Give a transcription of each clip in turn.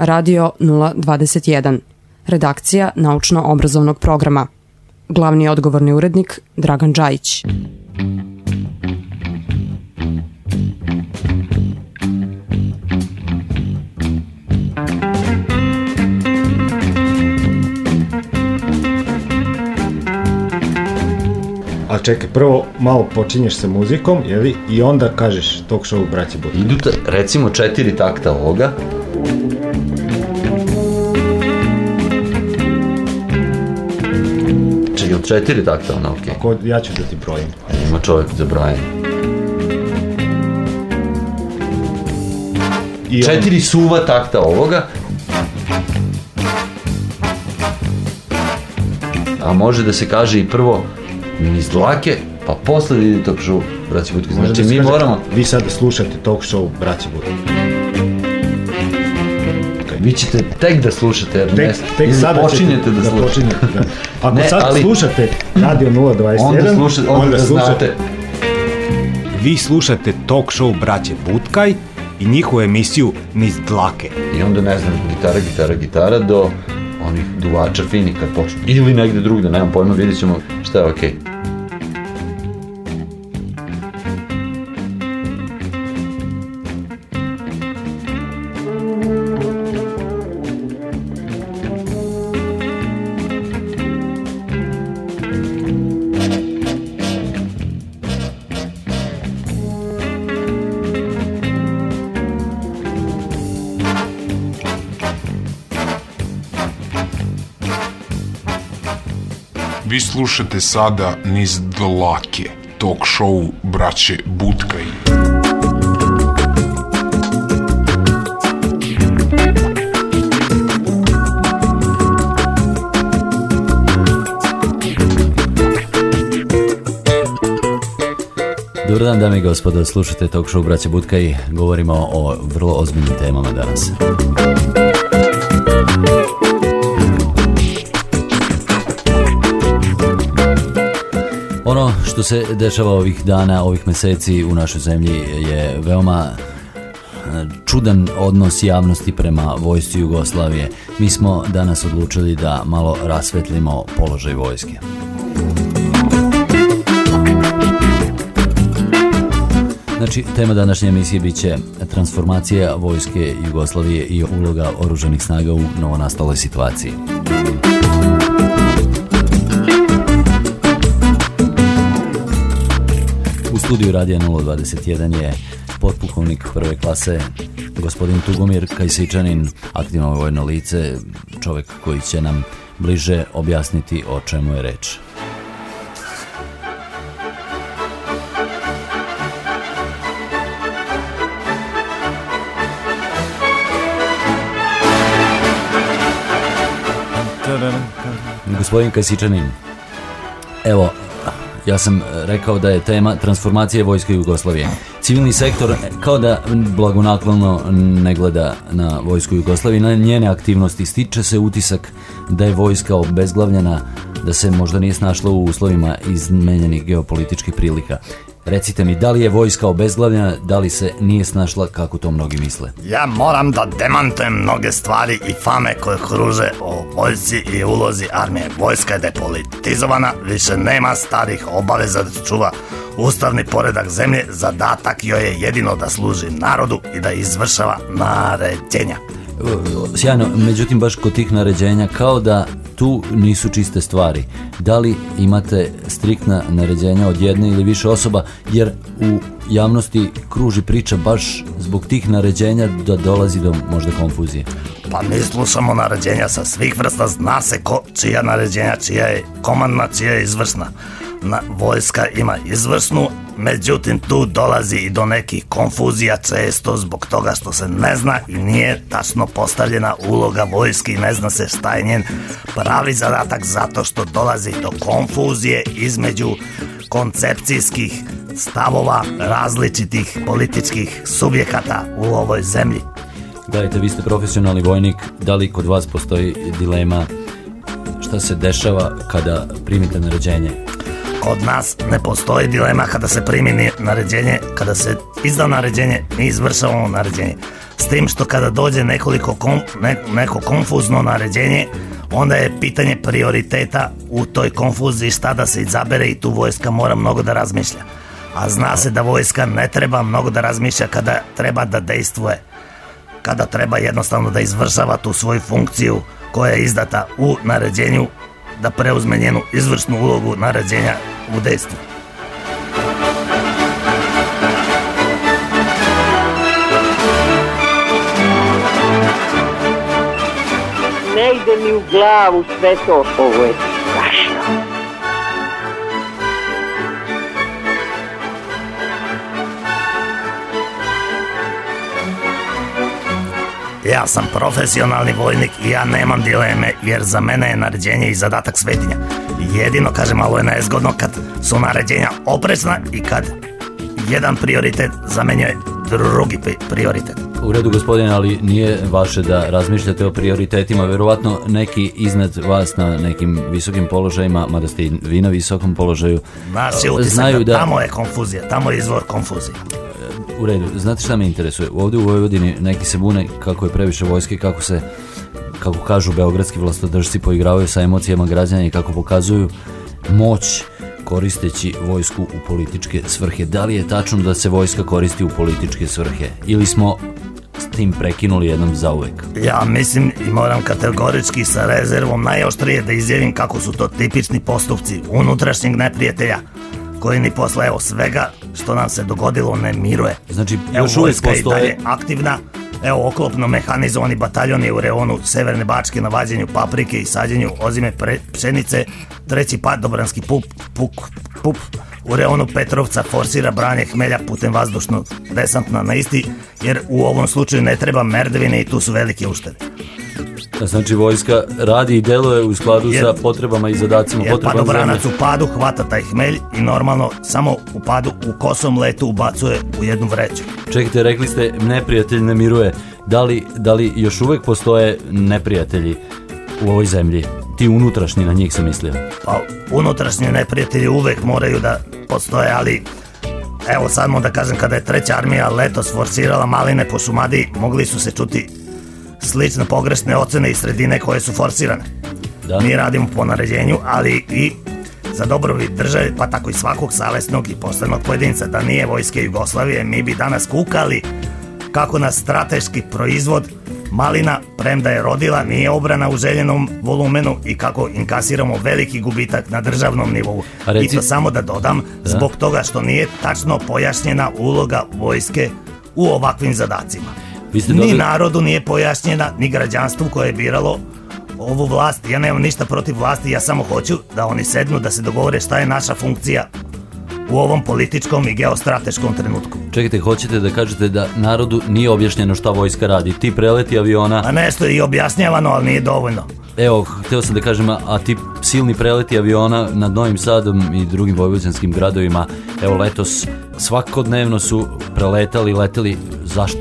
Radio 021. Redakcija naučno-obrazovnog programa. Glavni odgovorni urednik Dragan Đajić. A čekaj, prvo malo počinješ sa muzikom, jeli, i onda kažeš talk show braće Butka. Idu recimo četiri takta ovoga. Četiri takta ona, okej. Ko, ja ću da ti brojim. Ima čovjek za brajanje. I Četiri suva takta ovoga. A može da se kaže i prvo niz dlake, pa posle vidi talk show braće Butke. Može Znači da mi kaže, moramo, Vi sad slušate talk show braće Butka. Vi ćete tek da slušate, jer Tek, tek sada počinjete ćete, da, slušate. počinjete, da. Ako Ne, sad ali- slušate Radio 021, Onda slušate, onda, da znate. Vi slušate talk show braće Butkaj i njihovu emisiju Niz dlake. I onda, ne znam, gitara, gitara, gitara do onih duvača fini kad počnu. Ili negde drugde, nemam pojma, vidjet ćemo šta je okej. Vi slušate sada niz dlake, talk show braće Butkaj. Dobar dan, dame i gospodo, slušate talk show Braće Butka i govorimo o vrlo ozbiljnim temama danas. Što se dešava ovih dana, ovih meseci u našoj zemlji je veoma e, čudan odnos javnosti prema vojsci Jugoslavije. Mi smo danas odlučili da malo rasvetlimo položaj vojske. Znači, tema današnje emisije bit će transformacija vojske Jugoslavije i uloga oruženih snaga u novonastaloj situaciji. U studiju Radija 021 je potpukovnik prve klase gospodin Tugomir Kajsičanin, aktivno vojno lice, čovek koji će nam bliže objasniti o čemu je reč. Gospodin Kasičanin, evo, ja sam rekao da je tema transformacije vojske Jugoslavije. Civilni sektor kao da blagonaklono ne gleda na vojsku Jugoslavije, na njene aktivnosti. Stiče se utisak da je vojska obezglavljena, da se možda nije snašla u uslovima izmenjenih geopolitičkih prilika. Recite mi, da li je vojska obezglavljena, da li se nije snašla kako to mnogi misle? Ja moram da demantujem mnoge stvari i fame koje kruže o vojsci i ulozi armije. Vojska je depolitizovana, više nema starih obaveza da čuva ustavni poredak zemlje, zadatak joj je jedino da služi narodu i da izvršava naređenja. Sjajno, međutim baš kod tih naređenja kao da tu nisu čiste stvari. Da li imate striktna naređenja od jedne ili više osoba, jer u javnosti kruži priča baš zbog tih naređenja da dolazi do možda konfuzije. Pa mi slušamo naređenja sa svih vrsta, zna se ko, čija naređenja, čija je komandna, čija je izvršna. Na, vojska ima izvršnu, međutim tu dolazi i do nekih konfuzija često zbog toga što se ne zna i nije tačno postavljena uloga vojski ne zna se šta je njen pravi zadatak zato što dolazi do konfuzije između koncepcijskih stavova različitih političkih subjekata u ovoj zemlji. Gledajte, vi ste profesionalni vojnik, da li kod vas postoji dilema šta se dešava kada primite naređenje? Kod nas ne postoji dilema kada se primi ni- naređenje, kada se izda naređenje, mi izvršavamo naređenje. S tim što kada dođe nekoliko kom, ne, neko konfuzno naređenje, onda je pitanje prioriteta u toj konfuziji šta da se izabere i tu vojska mora mnogo da razmišlja. A zna se da vojska ne treba mnogo da razmišlja kada treba da dejstvuje. Kada treba jednostavno da izvršava tu svoju funkciju koja je izdata u naređenju da preuzme njenu izvršnu ulogu naređenja u dejstvu. Ne ide mi u glavu sve to, ovo je Ja sam profesionalni vojnik i ja nemam dileme jer za mene je naređenje i zadatak svetinja. Jedino, kaže, malo je nezgodno kad su naređenja oprečna i kad jedan prioritet zamenjuje drugi pri- prioritet. U redu gospodine, ali nije vaše da razmišljate o prioritetima, verovatno neki iznad vas na nekim visokim položajima, mada ste i vi na visokom položaju, je utisak znaju da, tamo je konfuzija, tamo je izvor konfuzije. U redu, znate šta me interesuje, ovdje u Vojvodini neki se bune kako je previše vojske, kako se, kako kažu beogradski vlastodržci poigravaju sa emocijama građana i kako pokazuju moć koristeći vojsku u političke svrhe. Da li je tačno da se vojska koristi u političke svrhe ili smo s tim prekinuli jednom zauvek? Ja mislim i moram kategorički sa rezervom najoštrije da izjavim kako su to tipični postupci unutrašnjeg neprijatelja koji ni posle evo svega što nam se dogodilo ne miruje. Znači, Evo, još uvijek vojska je i dalje postoje aktivna. Evo, oklopno mehanizovani bataljon je u reonu Severne Bačke na vađenju paprike i sađenju ozime pre, pšenice. Treći padobranski pup, puk, pup u reonu Petrovca forsira branje hmelja putem vazdušnog desantna na isti, jer u ovom slučaju ne treba merdevine i tu su velike uštede. Znači vojska radi i deluje u skladu Jer- sa potrebama i zadacima Jer potrebama padobranac u padu hvata taj hmelj i normalno samo u padu u kosom letu ubacuje u jednu vreću. Čekajte, rekli ste neprijatelj ne miruje. Da li, da li još uvek postoje neprijatelji u ovoj zemlji? Ti unutrašnji na njih sam mislio. Pa unutrašnji neprijatelji uvek moraju da postoje, ali evo samo da kažem kada je treća armija letos forsirala maline po Šumadiji, mogli su se čuti slične pogrešne ocene i sredine koje su forsirane. Da? Mi radimo po naređenju, ali i za dobrobit države, pa tako i svakog savesnog i posebnog pojedinca. Da nije vojske Jugoslavije, mi bi danas kukali kako nas strateški proizvod malina, premda je rodila, nije obrana u željenom volumenu i kako inkasiramo veliki gubitak na državnom nivou. Reci- I to samo da dodam, Da. zbog toga što nije tačno pojašnjena uloga vojske u ovakvim zadacima. Vi ste Ni dobili- narodu nije pojašnjena, ni građanstvu koje je biralo ovu vlast. Ja nemam ništa protiv vlasti, ja samo hoću da oni sednu, da se dogovore šta je naša funkcija u ovom političkom i geostrateškom trenutku. Čekajte, hoćete da kažete da narodu nije objašnjeno šta vojska radi? Ti preleti aviona, A nešto je i objašnjavano, ali nije dovoljno. evo, hteo sam da kažem, a ti silni preleti aviona nad Novim Sadom i drugim vojvođanskim gradovima, evo letos svakodnevno su preletali, leteli, zašto?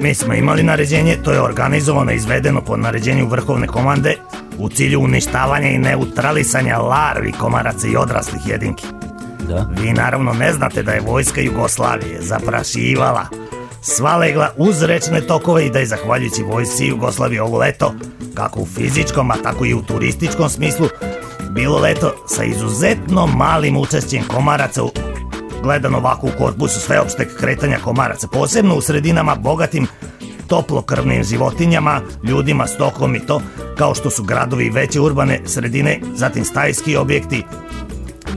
Mi smo imali naređenje, to je organizovano i izvedeno po naređenju vrhovne komande u cilju uništavanja i neutralisanja larvi komaraca i odraslih jedinki. Da? Vi naravno ne znate da je vojska Jugoslavije zaprašivala sva legla uz rečne tokove i da je zahvaljujući vojsci Jugoslavije ovo leto, kako u fizičkom, a tako i u turističkom smislu, bilo leto sa izuzetno malim učešćem komaraca u gledano ovako u korpusu sveopšteg kretanja komaraca, posebno u sredinama bogatim toplokrvnim životinjama, ljudima, stokom i to, kao što su gradovi veće urbane sredine, zatim stajski objekti,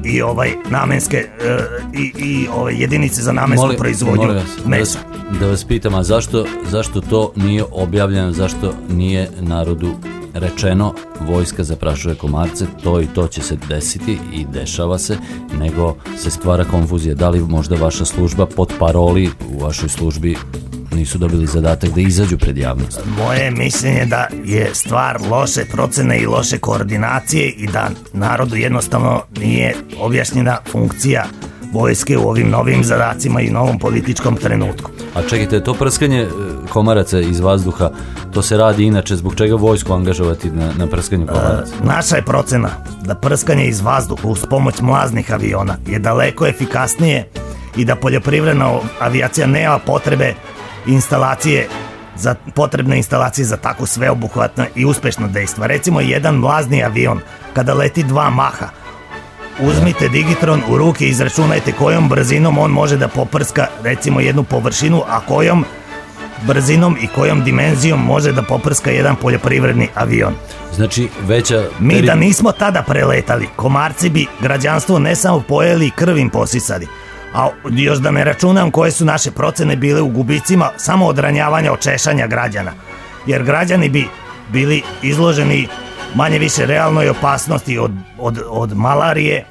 i ovaj namenske e, i, i ove jedinice za namensku Molim- proizvodnju molim vas, da mesa. vas- Da vas pitam, a zašto, zašto to nije objavljeno, zašto nije narodu rečeno vojska zaprašuje komarce, to i to će se desiti i dešava se, nego se stvara konfuzija. Da li možda vaša služba pod paroli u vašoj službi nisu dobili zadatak da izađu pred javnost? Moje mišljenje da je stvar loše procene i loše koordinacije i da narodu jednostavno nije objašnjena funkcija vojske u ovim novim zadacima i novom političkom trenutku. A čekajte, to prskanje e, komaraca iz vazduha, to se radi inače, zbog čega vojsku angažovati na, na prskanje komaraca? Naša je procena da prskanje iz vazduha uz pomoć mlaznih aviona je daleko efikasnije i da poljoprivredna avijacija nema potrebe instalacije za potrebne instalacije za tako sveobuhvatno i uspešno dejstva. Recimo jedan mlazni avion kada leti dva maha, uzmite digitron u ruke i izračunajte kojom brzinom on može da poprska recimo jednu površinu, a kojom brzinom i kojom dimenzijom može da poprska jedan poljoprivredni avion. Znači, veća... Mi da nismo tada preletali, komarci bi građanstvo ne samo pojeli i krvim posisali, a još da ne računam koje su naše procene bile u gubicima samo od ranjavanja, očešanja građana. Jer građani bi bili izloženi manje više realnoj opasnosti od, od, od malarije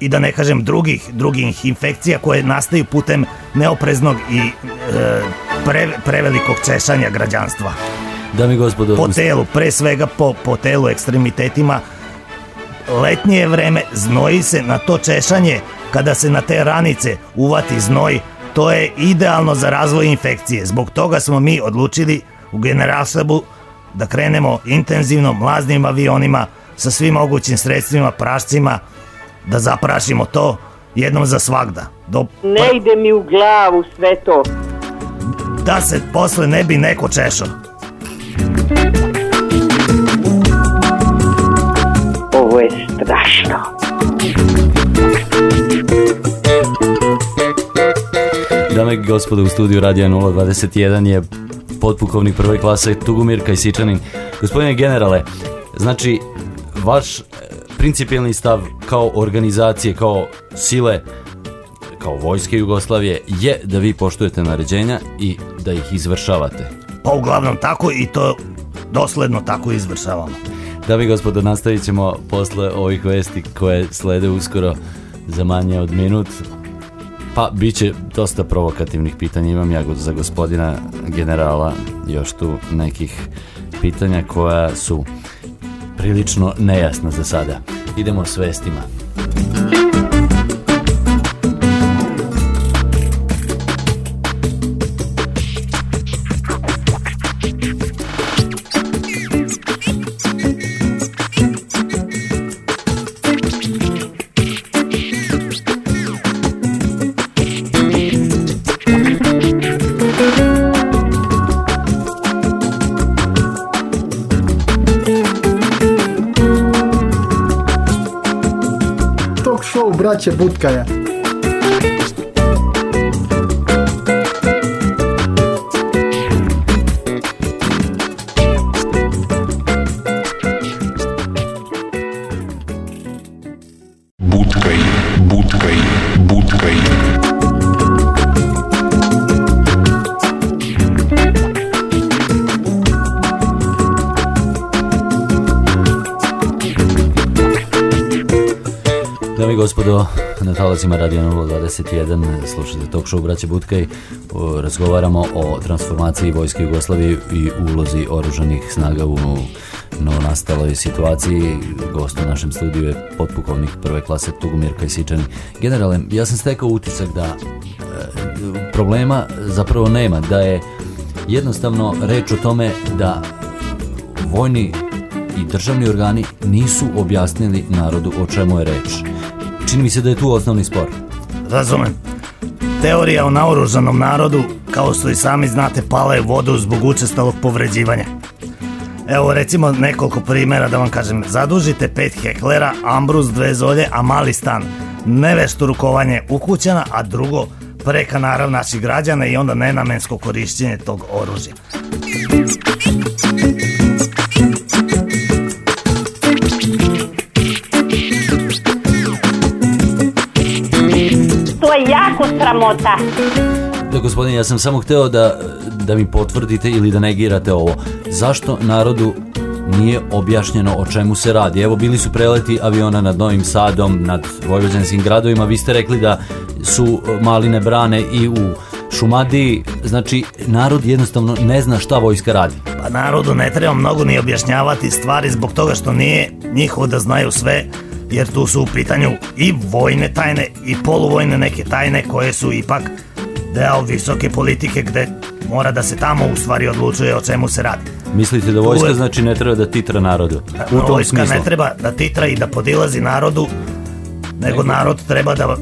i da ne kažem drugih, drugih infekcija koje nastaju putem neopreznog i e, pre, prevelikog češanja građanstva. Dami i gospodo... Po telu, pre svega po, po telu, ekstremitetima, letnje je vreme, znoji se na to češanje, kada se na te ranice uvati znoj, to je idealno za razvoj infekcije. Zbog toga smo mi odlučili u Generalštabu da krenemo intenzivno mlaznim avionima sa svim mogućim sredstvima, prašcima, da zaprašimo to jednom za svagda. Do... Ne ide mi u glavu sve to. Da se posle ne bi neko češao. Ovo je strašno. Dame i gospodo, u studiju Radija 021 je potpukovnik prve klase Tugumir Kajsičanin. Gospodine generale, znači, vaš e, principijelni stav kao organizacije, kao sile, kao vojske Jugoslavije je da vi poštujete naređenja i da ih izvršavate. Pa uglavnom tako i to dosledno tako izvršavamo. Dame i gospodo, nastavit ćemo posle ovih vesti koje slede uskoro za manje od minut. Pa, bit će dosta provokativnih pitanja. Imam ja za gospodina generala još tu nekih pitanja koja su prilično nejasna za sada. Idemo s vestima. Show braće Dame i gospodo, na talacima Radio 021 slušate talk show Braće Butkaj. O, Razgovaramo o transformaciji Vojske Jugoslavije i ulozi oružanih snaga u novonastaloj situaciji. Gost u našem studiju je potpukovnik prve klase Tugomir Kajsičan. Generale, ja sam stekao utisak da e, problema zapravo nema, da je jednostavno reč o tome da vojni i državni organi nisu objasnili narodu o čemu je reč. Čini mi se da je tu osnovni spor. Razumem. Teorija o naoružanom narodu, kao što i sami znate, pala je vodu zbog učestalog povređivanja. Evo recimo nekoliko primjera da vam kažem. Zadužite pet heklera, ambrus, dve zolje, a mali stan. Nevešto rukovanje ukućana, a drugo preka narav naših građana i onda nenamensko korišćenje tog oružja. Sramota. Da, gospodine, ja sam samo hteo da, da mi potvrdite ili da negirate ovo. Zašto narodu nije objašnjeno o čemu se radi? Evo, bili su preleti aviona nad Novim Sadom, nad vojvođanskim gradovima. Vi ste rekli da su maline brane i u Šumadiji. Znači, narod jednostavno ne zna šta vojska radi. Pa narodu ne treba mnogo ni objašnjavati stvari zbog toga što nije njihovo da znaju sve, jer tu su u pitanju i vojne tajne i poluvojne neke tajne koje su ipak deo visoke politike gde mora da se tamo u stvari odlučuje o čemu se radi. Mislite da vojska Uvek- znači ne treba da titra narodu? U tom Vojska smislu. ne treba da titra i da podilazi narodu, nego narod treba da...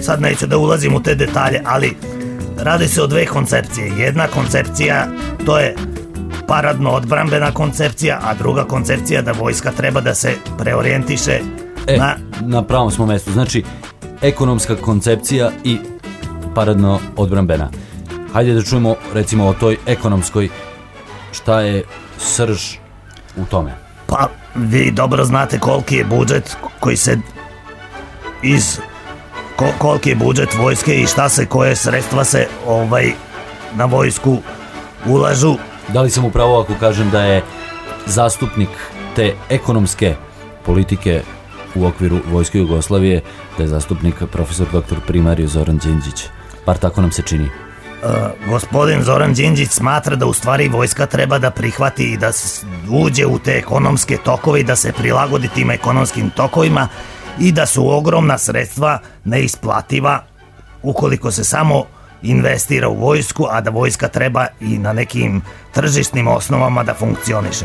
Sad neću da ulazim u te detalje, ali radi se o dve koncepcije. Jedna koncepcija, to je paradno odbrambena koncepcija, a druga koncepcija da vojska treba da se preorijentiše E, na na pravom smo mestu. Znači, ekonomska koncepcija i paradno odbrambena. Hajde da čujemo recimo o toj ekonomskoj šta je srž u tome. Pa, vi dobro znate koliki je budžet koji se iz ko, koliki je budžet vojske i šta se, koje sredstva se ovaj na vojsku ulažu. Da li sam upravo ako kažem da je zastupnik te ekonomske politike u okviru Vojske Jugoslavije, da je zastupnik profesor dr. primario Zoran Đinđić. Bar tako nam se čini. Uh, gospodin Zoran Đinđić smatra da u stvari vojska treba da prihvati i da uđe u te ekonomske tokove i da se prilagodi tim ekonomskim tokovima i da su ogromna sredstva neisplativa ukoliko se samo investira u vojsku, a da vojska treba i na nekim tržišnim osnovama da funkcioniše.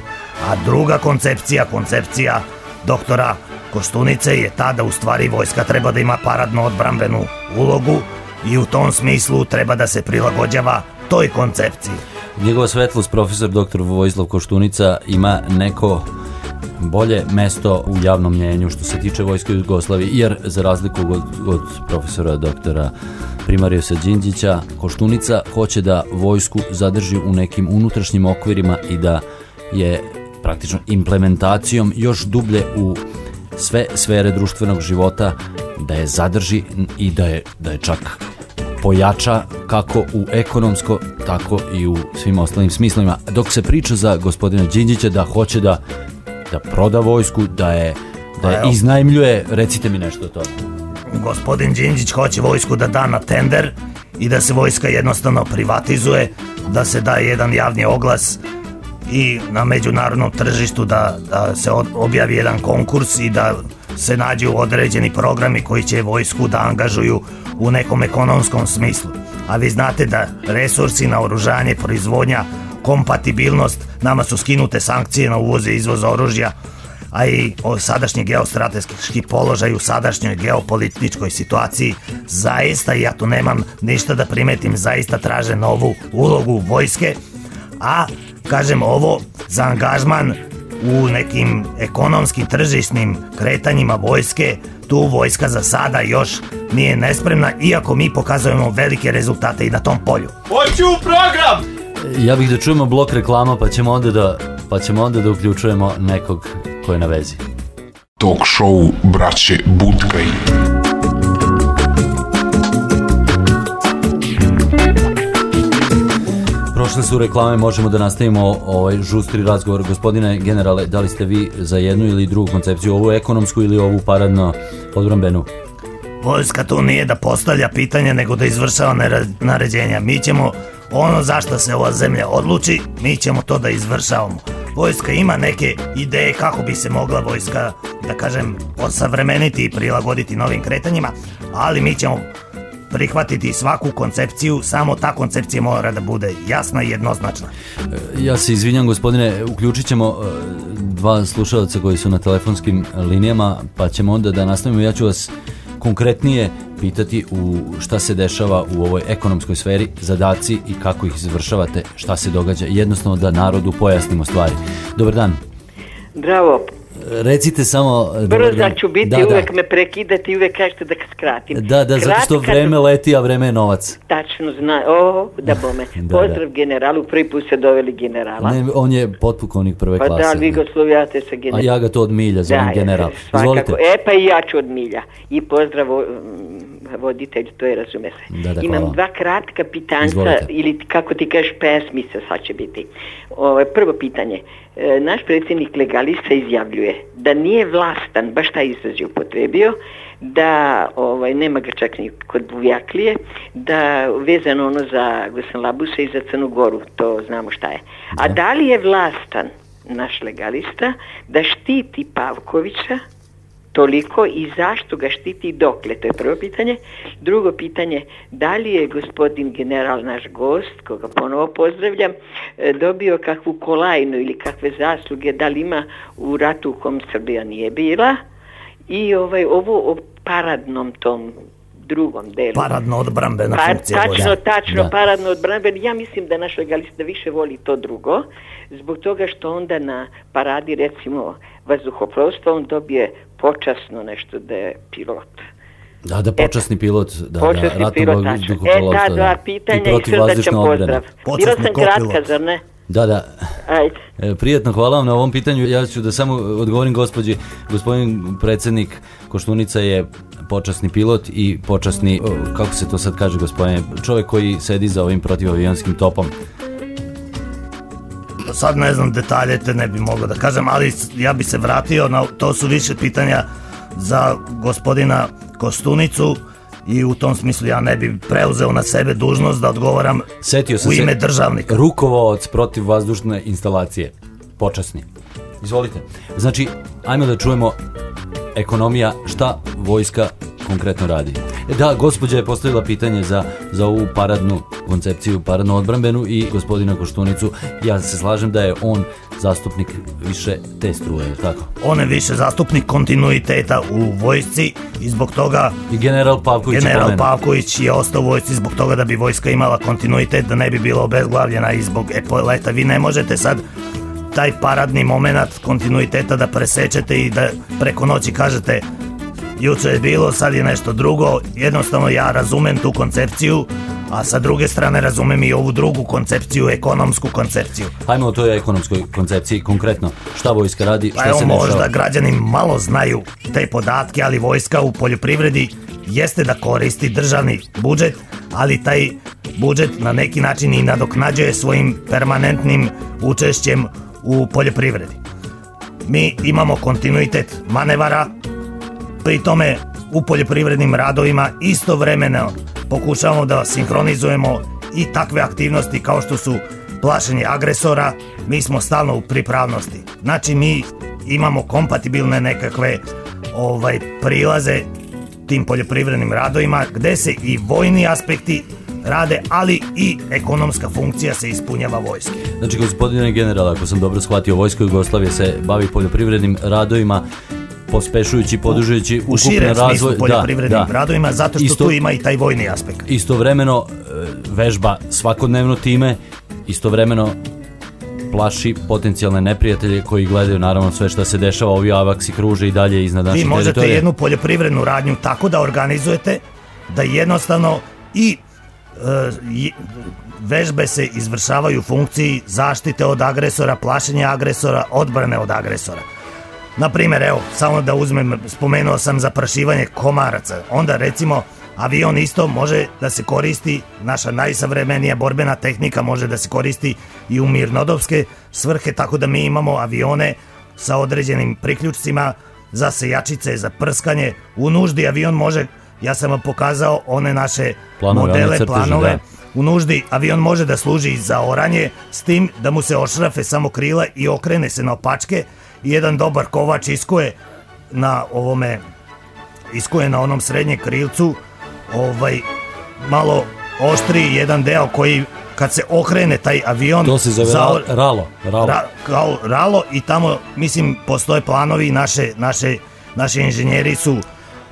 A druga koncepcija, koncepcija doktora Koštunice je ta da u stvari vojska treba da ima paradno odbrambenu ulogu i u tom smislu treba da se prilagođava toj koncepciji. Njegova svetlost, profesor dr. Vojislav Koštunica, ima neko bolje mesto u javnom mnjenju što se tiče Vojske Jugoslavije, jer za razliku od, od profesora doktora Primariosa Đinđića, Koštunica hoće da vojsku zadrži u nekim unutrašnjim okvirima i da je praktično implementacijom još dublje u sve sfere društvenog života da je zadrži i da je, da je čak pojača kako u ekonomsko, tako i u svim ostalim smislima. Dok se priča za gospodina Đinđića da hoće da, da proda vojsku, da je, da je Pa evo. iznajmljuje, recite mi nešto o tome. Gospodin Đinđić hoće vojsku da da na tender i da se vojska jednostavno privatizuje, da se da jedan javni oglas i na međunarodnom tržištu da, da se objavi jedan konkurs i da se nađu određeni programi koji će vojsku da angažuju u nekom ekonomskom smislu. A vi znate da resursi na oružanje, proizvodnja, kompatibilnost, nama su skinute sankcije na uvoz i izvoz oružja, a i o sadašnji geostrateški položaj u sadašnjoj geopolitičkoj situaciji. Zaista, ja tu nemam ništa da primetim, zaista traže novu ulogu vojske, a kažem ovo za angažman u nekim ekonomskim tržišnim kretanjima vojske, tu vojska za sada još nije nespremna, iako mi pokazujemo velike rezultate i na tom polju. Ja bih da čujemo blok reklama pa ćemo onda da, pa ćemo onda da uključujemo nekog ko je na vezi. Talk show braće Butkaj. Prošle su reklame, možemo da nastavimo ovaj žustri razgovor. Gospodine generale, da li ste vi za jednu ili drugu koncepciju, ovu ekonomsku ili ovu paradno odbrambenu? Vojska tu nije da postavlja pitanja, nego da izvršava nare- naređenja. Mi ćemo ono zašto se ova zemlja odluči, mi ćemo to da izvršavamo. Vojska ima neke ideje kako bi se mogla vojska, da kažem, osavremeniti i prilagoditi novim kretanjima, ali mi ćemo prihvatiti svaku koncepciju, samo ta koncepcija mora da bude jasna i jednoznačna. Ja se izvinjam gospodine, uključit ćemo e, dva slušalca koji su na telefonskim linijama, pa ćemo onda da nastavimo. Ja ću vas konkretnije pitati u šta se dešava u ovoj ekonomskoj sferi, zadaci i kako ih izvršavate, šta se događa, jednostavno da narodu pojasnimo stvari. Dobar dan. Bravo. Recite samo... Brza ću biti, da, da. uvek me prekidate i uvek kažete da skratim. Da, da, zato što vreme leti, a vreme je novac. Tačno zna, o, da bome. Da, Pozdrav generalu, prvi put ste doveli generala. Ne, on je potpukovnik prve pa klase. da, vi ga slovijate sa A generalom. ja ga to od milja zovem Da, general. svakako. Izvolite. E, pa i ja ću od milja. I pozdrav voditelj, to je razume se. Da, da, Imam hvala. dva kratka pitanca, Izvolite. ili kako ti kažeš pesmica, sad će biti. Ovo, prvo pitanje. E, naš predsjednik legalista izjavljuje da nije vlastan, baš taj izraz je upotrebio, da ovaj, nema ga čak ni kod Bujaklije, da vezano ono za Gosan Labusa i za Crnu Goru, to znamo šta je. A da li je vlastan naš legalista da štiti Pavkovića toliko i zašto ga štiti i dokle? To je prvo pitanje. Drugo pitanje, da li je gospodin general, naš gost, koga ponovo pozdravljam, e, dobio kakvu kolajnu ili kakve zasluge, da li ima u ratu u kom Srbija nije bila? I ovaj, ovo o paradnom tom drugom delu. Paradno odbrambena Pa, funkcija tačno, tačno, Da. paradno odbranben. Ja mislim da naš legalista više voli to drugo, zbog toga što onda na paradi, recimo, vazduhoplovstva, on dobije počasno nešto da je pilot. Da, da, počasni pilot, da, da, Počasni ratno pilot, tačno. E, ta dva I pitanja i srdačan pozdrav. Bila sam kratka, zar ne? Da, da. Ajde. E, Prijatno, hvala vam na ovom pitanju. Ja ću da samo odgovorim gospođi. Gospodin predsednik Koštunica je počasni pilot i počasni, kako se to sad kaže gospodine, čovjek koji sedi za ovim protivavionskim topom. Sad ne znam detalje, te ne bi mogao da kažem, ali ja bi se vratio na to su više pitanja za gospodina Kostunicu i u tom smislu ja ne bi preuzeo na sebe dužnost da odgovaram Setio sam u se ime državnika. rukovaoc protiv vazdušne instalacije. Počasni. Izvolite. Znači, ajmo da čujemo ekonomija, šta vojska konkretno radi. E, Da, gospođa je postavila pitanje za, za ovu paradnu koncepciju, paradnu odbrambenu i gospodina Koštunicu. Ja se slažem da je on zastupnik više te struje, je tako? On je više zastupnik kontinuiteta u vojsci i zbog toga I general Pavković je general pomenut. Pavković je ostao u vojsci zbog toga da bi vojska imala kontinuitet, da ne bi bila obezglavljena i zbog epoleta. Vi ne možete sad taj paradni moment kontinuiteta da presečete i da preko noći kažete juče je bilo, sad je nešto drugo. Jednostavno ja razumem tu koncepciju, a sa druge strane razumem i ovu drugu koncepciju, ekonomsku koncepciju. Hajmo o toj ekonomskoj koncepciji konkretno. Šta vojska radi, Pa šta evo se možda dešava? građani malo znaju te podatke, ali vojska u poljoprivredi jeste da koristi državni budžet, ali taj budžet na neki način i nadoknađuje svojim permanentnim učešćem u poljoprivredi. Mi imamo kontinuitet manevara, pri tome u poljoprivrednim radovima istovremeno pokušavamo da sinhronizujemo i takve aktivnosti kao što su plašenje agresora, mi smo stalno u pripravnosti. Znači mi imamo kompatibilne nekakve ovaj prilaze tim poljoprivrednim radovima gde se i vojni aspekti rade, ali i ekonomska funkcija se ispunjava vojske. Znači, gospodine general, ako sam dobro shvatio, Vojska Jugoslavije se bavi poljoprivrednim radovima, pospešujući, podužujući U širem ukupni razvoj. smislu poljoprivrednim radovima, zato što Isto- tu ima i taj vojni aspekt. Istovremeno e, vežba svakodnevno time, istovremeno plaši potencijalne neprijatelje koji gledaju naravno sve što se dešava, ovi avaksi kruže i dalje iznad naše Vi možete teritorije. jednu poljoprivrednu radnju tako da organizujete da jednostavno i- vežbe se izvršavaju u funkciji zaštite od agresora, plašenja agresora, odbrane od agresora. Na primjer, evo, samo da uzmem, spomenuo sam zaprašivanje komaraca. Onda recimo avion isto može da se koristi, naša najsavremenija borbena tehnika može da se koristi i u mirnodopske svrhe, tako da mi imamo avione sa određenim priključcima za sejačice, za prskanje. U nuždi avion može, ja sam vam pokazao one naše Planove, modele, crteže, planove, da. u nuždi avion može da služi za oranje s tim da mu se ošrafe samo krila i okrene se na opačke i jedan dobar kovač iskuje na ovome iskuje na onom srednjem krilcu ovaj malo oštri jedan deo koji kad se okrene taj avion To se zove ra- ralo. ralo. Ra, kao ralo i tamo mislim postoje planovi naše naše naši inženjeri su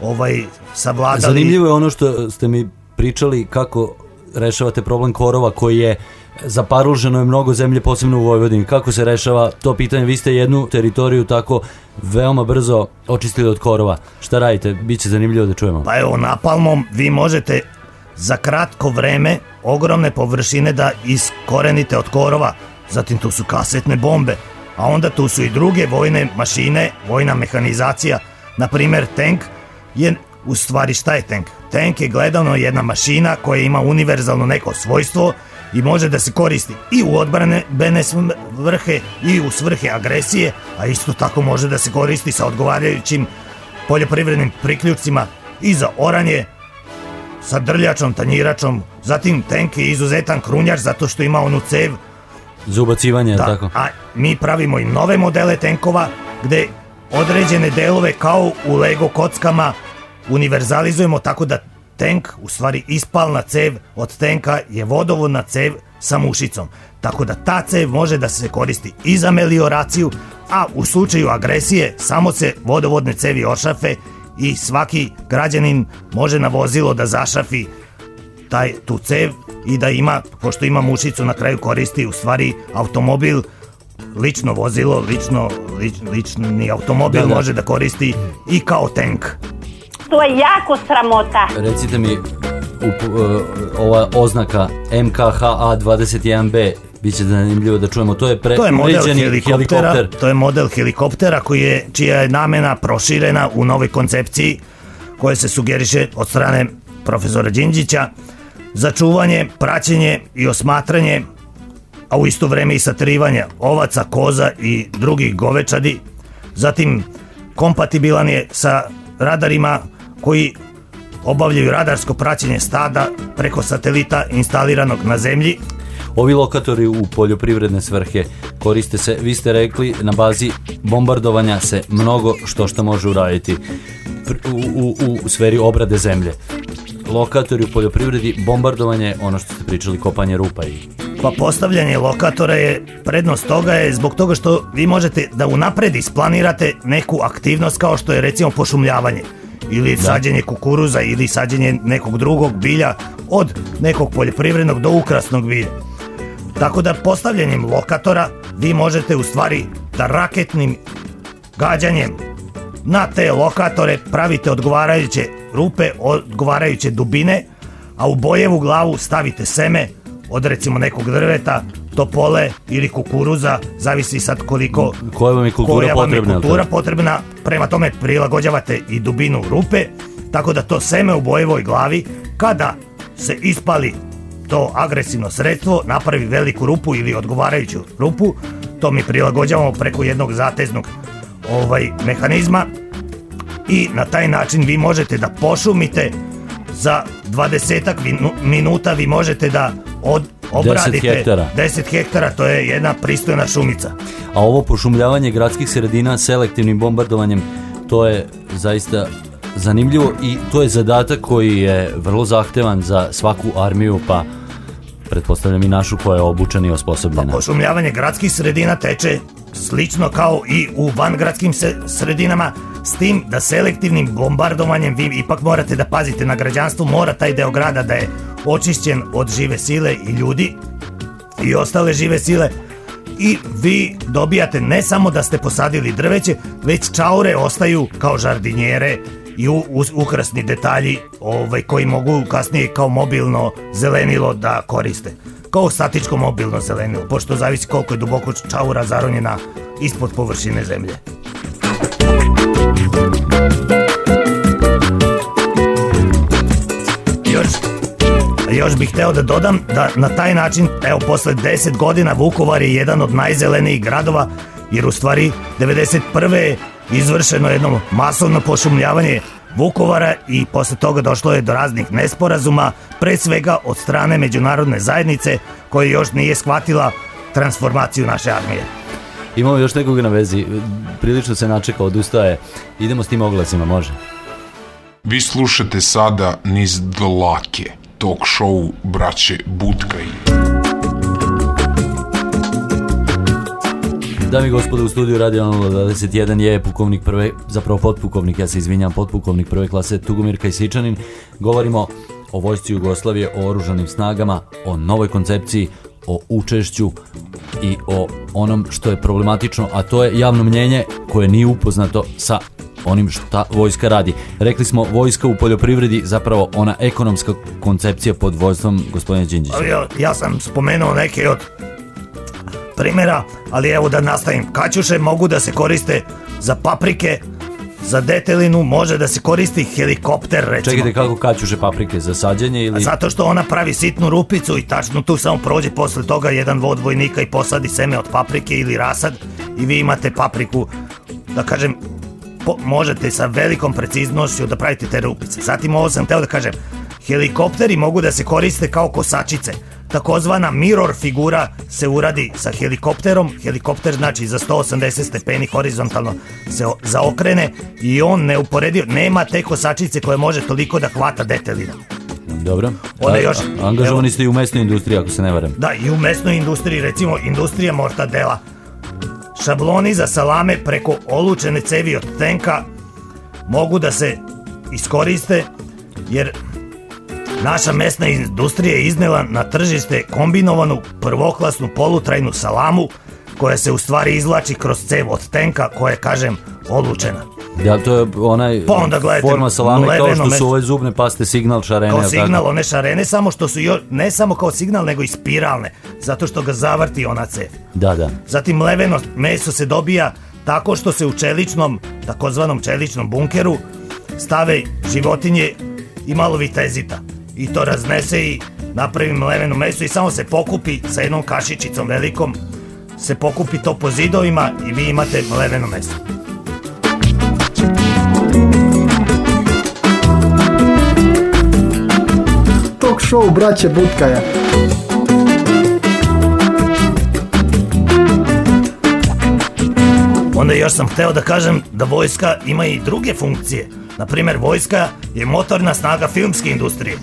ovaj savladali Zanimljivo je ono što ste mi pričali kako rešavate problem korova koji je zaparuženo je mnogo zemlje, posebno u Vojvodini. Kako se rešava to pitanje? Vi ste jednu teritoriju tako veoma brzo očistili od korova. Šta radite? Biće zanimljivo da čujemo. Pa evo, napalmom vi možete za kratko vreme ogromne površine da iskorenite od korova. Zatim tu su kasetne bombe, a onda tu su i druge vojne mašine, vojna mehanizacija. Na primer, tank je u stvari šta je tank? Tank je gledano jedna mašina koja ima univerzalno neko svojstvo i može da se koristi i u odbrane bene vrhe i u svrhe agresije, a isto tako može da se koristi sa odgovarajućim poljoprivrednim priključcima i za oranje, sa drljačom, tanjiračom, zatim tank je izuzetan krunjač zato što ima onu cev, Za ubacivanje, da, tako? a mi pravimo i nove modele tenkova gde određene delove kao u Lego kockama univerzalizujemo tako da tank, u stvari ispalna cev od tenka je vodovodna cev sa mušicom. Tako da ta cev može da se koristi i za melioraciju, a u slučaju agresije samo se vodovodne cevi ošafe i svaki građanin može na vozilo da zašafi taj, tu cev i da ima, pošto ima mušicu na kraju koristi u stvari automobil lično vozilo, lično, lič, lični automobil Da, da. može da koristi i kao tank. To je jako sramota. Recite mi, up, uh, ova oznaka MKHA21B, bit će zanimljivo da čujemo, to je pre, To je model helikoptera, helikopter. to je model helikoptera koji je, čija je namena proširena u novoj koncepciji koja se sugeriše od strane profesora Đinđića za čuvanje, praćenje i osmatranje a u isto vreme i satrivanje ovaca, koza i drugih govečadi. Zatim kompatibilan je sa radarima koji obavljaju radarsko praćenje stada preko satelita instaliranog na zemlji Ovi lokatori u poljoprivredne svrhe koriste se, vi ste rekli, na bazi bombardovanja se mnogo što što može uraditi u, u, u sferi obrade zemlje. Lokatori u poljoprivredi, bombardovanje je ono što ste pričali, kopanje rupa i Pa postavljanje lokatora je prednost toga je zbog toga što vi možete da unapred isplanirate neku aktivnost kao što je recimo pošumljavanje ili sađenje kukuruza ili sađenje nekog drugog bilja od nekog poljoprivrednog do ukrasnog bilja. Tako da postavljanjem lokatora vi možete u stvari da raketnim gađanjem na te lokatore pravite odgovarajuće rupe, odgovarajuće dubine, a u bojevu glavu stavite seme od recimo nekog drveta, topole ili kukuruza, zavisi sad koliko koja vam je kultura koja vam je potrebna. jel kultura potrebna, prema tome prilagođavate i dubinu rupe, tako da to seme u bojevoj glavi, kada se ispali to agresivno sredstvo, napravi veliku rupu ili odgovarajuću rupu, to mi prilagođavamo preko jednog zateznog ovaj mehanizma i na taj način vi možete da pošumite za 20 minuta vi možete da od, obradite hektara. 10 hektara, to je jedna pristojna šumica. A ovo pošumljavanje gradskih sredina selektivnim bombardovanjem, to je zaista zanimljivo i to je zadatak koji je vrlo zahtevan za svaku armiju, pa pretpostavljam i našu koja je obučena i osposobljena. Pošumljavanje gradskih sredina teče slično kao i u vangradskim sredinama, s tim da selektivnim bombardovanjem vi ipak morate da pazite na građanstvu, mora taj deo grada da je očišćen od žive sile i ljudi i ostale žive sile i vi dobijate ne samo da ste posadili drveće, već čaure ostaju kao žardinjere i u, us- ukrasni detalji ovaj, koji mogu kasnije kao mobilno zelenilo da koriste. Kao statičko mobilno zelenilo, pošto zavisi koliko je duboko čaura zaronjena ispod površine zemlje. Još bih hteo da dodam da na taj način, evo, posle 10 godina Vukovar je jedan od najzelenijih gradova, jer u stvari 91. je izvršeno jedno masovno pošumljavanje Vukovara i posle toga došlo je do raznih nesporazuma, pre svega od strane međunarodne zajednice koja još nije shvatila transformaciju naše armije. Imamo još nekog na vezi, prilično se načeka, odustaje. Idemo s tim oglasima, može. Vi slušate sada niz dlake, talk show braće Butkaj. Dami i gospodo, u studiju Radio 021 je pukovnik prve, zapravo potpukovnik, ja se izvinjam, potpukovnik prve klase Tugomir Kajsičanin. Govorimo o vojsci Jugoslavije, o oružanim snagama, o novoj koncepciji, o učešću i o onom što je problematično, a to je javno mnjenje koje nije upoznato sa onim šta vojska radi. Rekli smo vojska u poljoprivredi, zapravo ona ekonomska koncepcija pod vojstvom gospodina Đinđića. Ja, ja sam spomenuo neke od primjera, ali evo da nastavim. Kaćuše mogu da se koriste za paprike, za detelinu može da se koristi helikopter recimo. Čekajte kako kaćuše paprike za sađenje ili... Zato što ona pravi sitnu rupicu i tačno tu samo prođe posle toga jedan vod vojnika i posadi seme od paprike ili rasad i vi imate papriku, da kažem, po, možete sa velikom preciznošću da pravite te rupice. Zatim ovo sam teo da kažem, helikopteri mogu da se koriste kao kosačice. Takozvana mirror figura se uradi sa helikopterom. Helikopter znači za 180 stepeni horizontalno se zaokrene i on neuporedio, nema te kosačice koje može toliko da hvata detelina. Dobro. Onda A- još- a- Angažovani evo- ste i u mesnoj industriji, ako se ne varam. Da, i u mesnoj industriji, recimo industrija mortadela. Šabloni za salame preko olučene cevi od tenka mogu da se iskoriste, jer naša mesna industrija je iznela na tržište kombinovanu prvoklasnu polutrajnu salamu koja se u stvari izvlači kroz cev od tenka koja je, kažem, odlučena. Da, to je onaj Pa onda gledajte, forma salame kao što su ove zubne paste signal šarene. Kao tako? signal, one šarene, samo što su jo, ne samo kao signal, nego i spiralne, zato što ga zavrti ona cev. Da, da. Zatim mleveno meso se dobija tako što se u čeličnom, takozvanom čeličnom bunkeru, stave životinje i malo vitezita. I to raznese i napravi mleveno meso i samo se pokupi sa jednom kašičicom velikom, se pokupi to po zidovima i vi imate mleveno meso. Show braće Butkaja. Onda još sam hteo da kažem da vojska ima i druge funkcije. Na primjer, vojska je motorna snaga filmske industrije.